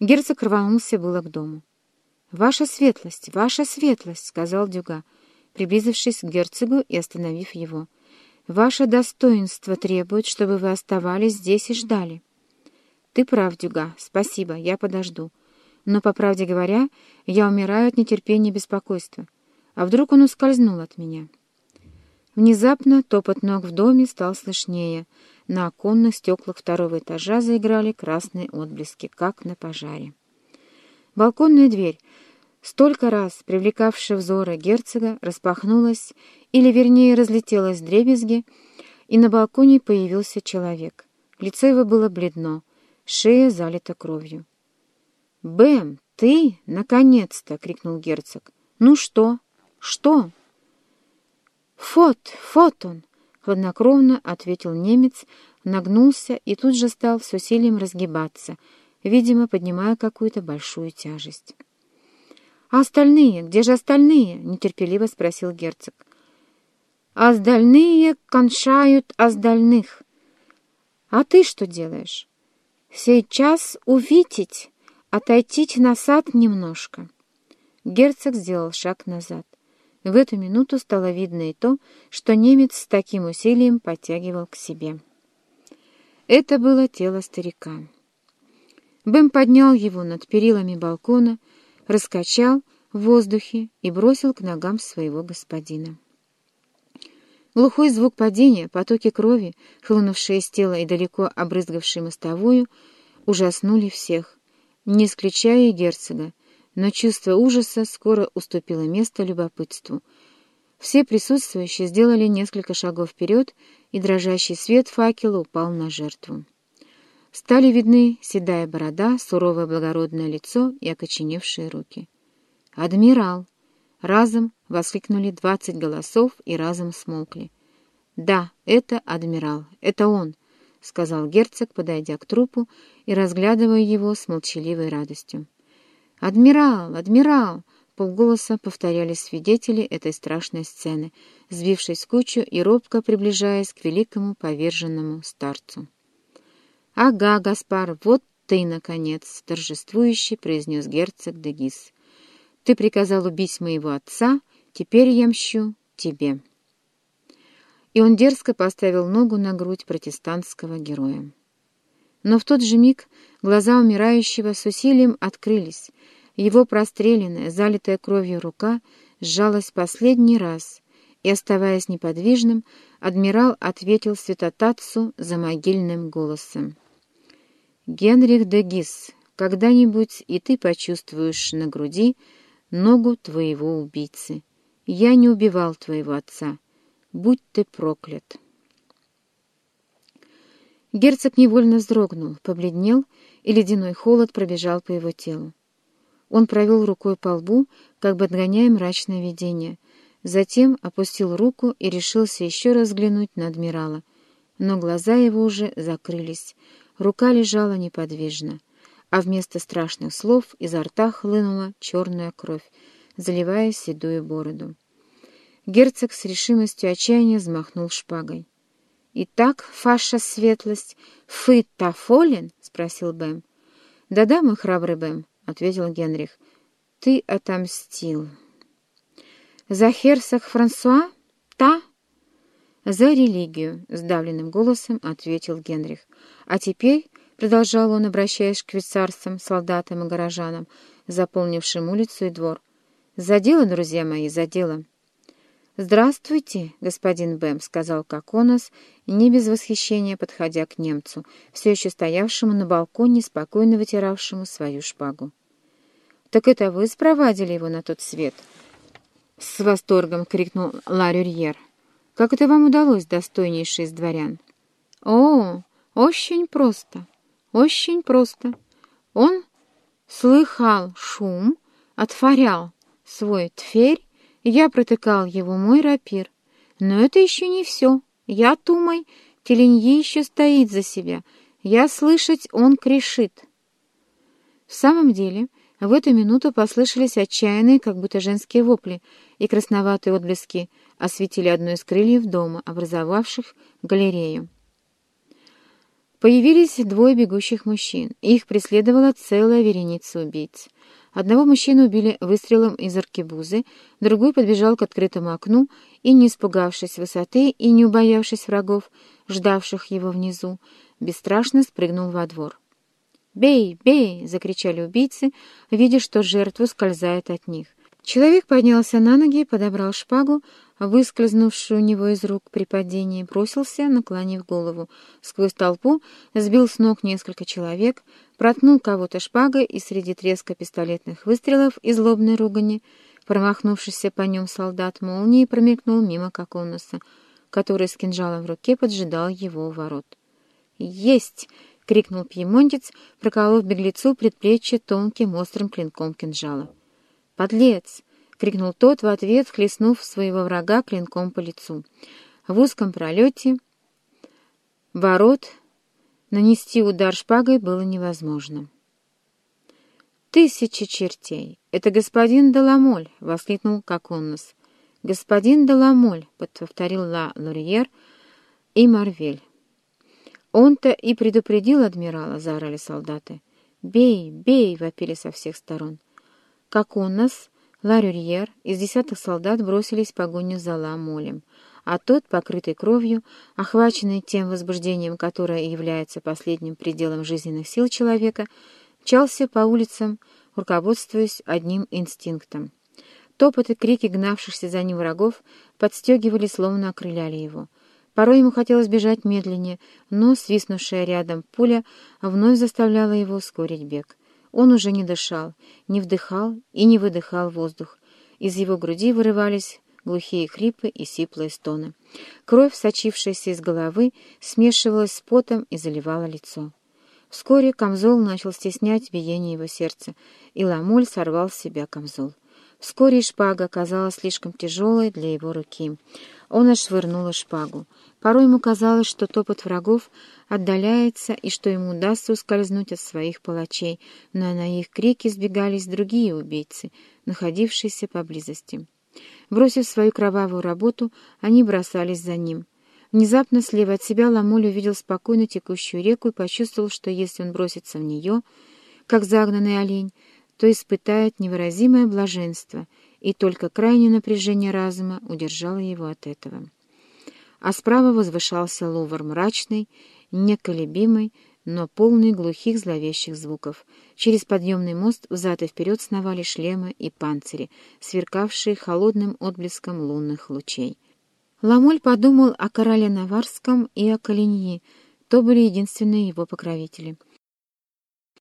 Герцог рванулся было к дому. «Ваша светлость, ваша светлость!» — сказал Дюга, приблизившись к герцогу и остановив его. «Ваше достоинство требует, чтобы вы оставались здесь и ждали». «Ты прав, Дюга. Спасибо, я подожду. Но, по правде говоря, я умираю от нетерпения и беспокойства. А вдруг он ускользнул от меня?» Внезапно топот ног в доме стал слышнее. На оконных стеклах второго этажа заиграли красные отблески, как на пожаре. Балконная дверь, столько раз привлекавшая взоры герцога, распахнулась, или, вернее, разлетелась в дребезги, и на балконе появился человек. Лицо его было бледно, шея залита кровью. «Бэм, ты? Наконец-то!» — крикнул герцог. «Ну что? Что?» «Фот! Фот он!» — хладнокровно ответил немец, нагнулся и тут же стал с усилием разгибаться, видимо, поднимая какую-то большую тяжесть. «А остальные? Где же остальные?» — нетерпеливо спросил герцог. «Остальные кончают остальных. А ты что делаешь?» «Сейчас увидеть, отойти на сад немножко». Герцог сделал шаг назад. В эту минуту стало видно и то, что немец с таким усилием подтягивал к себе. Это было тело старика. Бэм поднял его над перилами балкона, раскачал в воздухе и бросил к ногам своего господина. Глухой звук падения, потоки крови, хлынувшие из тела и далеко обрызгавшие мостовую, ужаснули всех, не исключая и герцога, но чувство ужаса скоро уступило место любопытству. Все присутствующие сделали несколько шагов вперед, и дрожащий свет факела упал на жертву. Стали видны седая борода, суровое благородное лицо и окоченевшие руки. «Адмирал!» Разом воскликнули двадцать голосов и разом смолкли. «Да, это адмирал, это он!» — сказал герцог, подойдя к трупу и разглядывая его с молчаливой радостью. «Адмирал! Адмирал!» — полголоса повторяли свидетели этой страшной сцены, сбившись кучу и робко приближаясь к великому поверженному старцу. «Ага, Гаспар, вот ты, наконец!» — торжествующе произнес герцог Дегис. «Ты приказал убить моего отца, теперь я мщу тебе». И он дерзко поставил ногу на грудь протестантского героя. Но в тот же миг глаза умирающего с усилием открылись, его простреленная, залитая кровью рука сжалась последний раз, и, оставаясь неподвижным, адмирал ответил святотатцу за могильным голосом. «Генрих де Гис, когда-нибудь и ты почувствуешь на груди ногу твоего убийцы. Я не убивал твоего отца. Будь ты проклят!» Герцог невольно вздрогнул, побледнел, и ледяной холод пробежал по его телу. Он провел рукой по лбу, как бы отгоняя мрачное видение, затем опустил руку и решился еще раз взглянуть на адмирала. Но глаза его уже закрылись, рука лежала неподвижно, а вместо страшных слов изо рта хлынула черная кровь, заливая седую бороду. Герцог с решимостью отчаяния взмахнул шпагой. «Итак, фаша светлость, фы тафолен?» — спросил Бэм. «Да-да, мой храбрый Бэм», — ответил Генрих. «Ты отомстил». «За херсах Франсуа? Та?» «За религию», — сдавленным голосом ответил Генрих. «А теперь...» — продолжал он, обращаясь к швейцарцам, солдатам и горожанам, заполнившим улицу и двор. «За дело, друзья мои, за дело!» «Здравствуйте, господин Бэм», — сказал Коконос, не без восхищения подходя к немцу, все еще стоявшему на балконе, спокойно вытиравшему свою шпагу. «Так это вы спровадили его на тот свет?» С восторгом крикнул Ларюрьер. «Как это вам удалось, достойнейший из дворян?» «О, очень просто, очень просто. Он слыхал шум, отворял свой тверь я протыкал его мой рапир. Но это еще не все. Я думай, Теленьи еще стоит за себя. Я слышать, он кришит. В самом деле, в эту минуту послышались отчаянные, как будто женские вопли, и красноватые отблески осветили одно из крыльев дома, образовавших галерею. Появились двое бегущих мужчин. Их преследовала целая вереница убийц. Одного мужчину убили выстрелом из аркебузы, другой подбежал к открытому окну и, не испугавшись высоты и не убоявшись врагов, ждавших его внизу, бесстрашно спрыгнул во двор. «Бей! Бей!» — закричали убийцы, видя, что жертва скользает от них. Человек поднялся на ноги, подобрал шпагу, выскользнувшую у него из рук при падении, бросился, наклонив голову. Сквозь толпу сбил с ног несколько человек, проткнул кого-то шпагой и среди треска пистолетных выстрелов и злобной ругани, промахнувшийся по нем солдат молнией промелькнул мимо Коконуса, который с кинжалом в руке поджидал его у ворот. «Есть!» — крикнул пьемонтец, проколов беглецу предплечье тонким острым клинком кинжала. «Подлец!» — крикнул тот в ответ, хлестнув своего врага клинком по лицу. В узком пролете ворот нанести удар шпагой было невозможно. «Тысячи чертей! Это господин Деламоль!» — воскликнул Коконнос. «Господин Деламоль!» — повторил Ла Лурьер и Марвель. «Он-то и предупредил адмирала!» — заорали солдаты. «Бей! Бей!» — вопили со всех сторон. Нас, Ларюрьер из десятых солдат бросились в погоню за Ламолем, а тот, покрытый кровью, охваченный тем возбуждением, которое является последним пределом жизненных сил человека, мчался по улицам, руководствуясь одним инстинктом. Топот и крики гнавшихся за ним врагов подстегивали, словно окрыляли его. Порой ему хотелось бежать медленнее, но свистнувшая рядом пуля вновь заставляла его ускорить бег. Он уже не дышал, не вдыхал и не выдыхал воздух. Из его груди вырывались глухие хрипы и сиплые стоны. Кровь, сочившаяся из головы, смешивалась с потом и заливала лицо. Вскоре камзол начал стеснять биение его сердца, и Ламоль сорвал с себя камзол. Вскоре шпага оказалась слишком тяжелой для его руки. Он отшвырнул шпагу. Порой ему казалось, что топот врагов отдаляется и что ему удастся ускользнуть от своих палачей, но на их крики сбегались другие убийцы, находившиеся поблизости. Бросив свою кровавую работу, они бросались за ним. Внезапно слева от себя Ламоль увидел спокойно текущую реку и почувствовал, что если он бросится в нее, как загнанный олень, то испытает невыразимое блаженство, и только крайнее напряжение разума удержало его от этого а справа возвышался лувр мрачный, неколебимый, но полный глухих зловещих звуков. Через подъемный мост взад и вперед сновали шлемы и панцири, сверкавшие холодным отблеском лунных лучей. Ламоль подумал о короле Наварском и о Калиньи, то были единственные его покровители.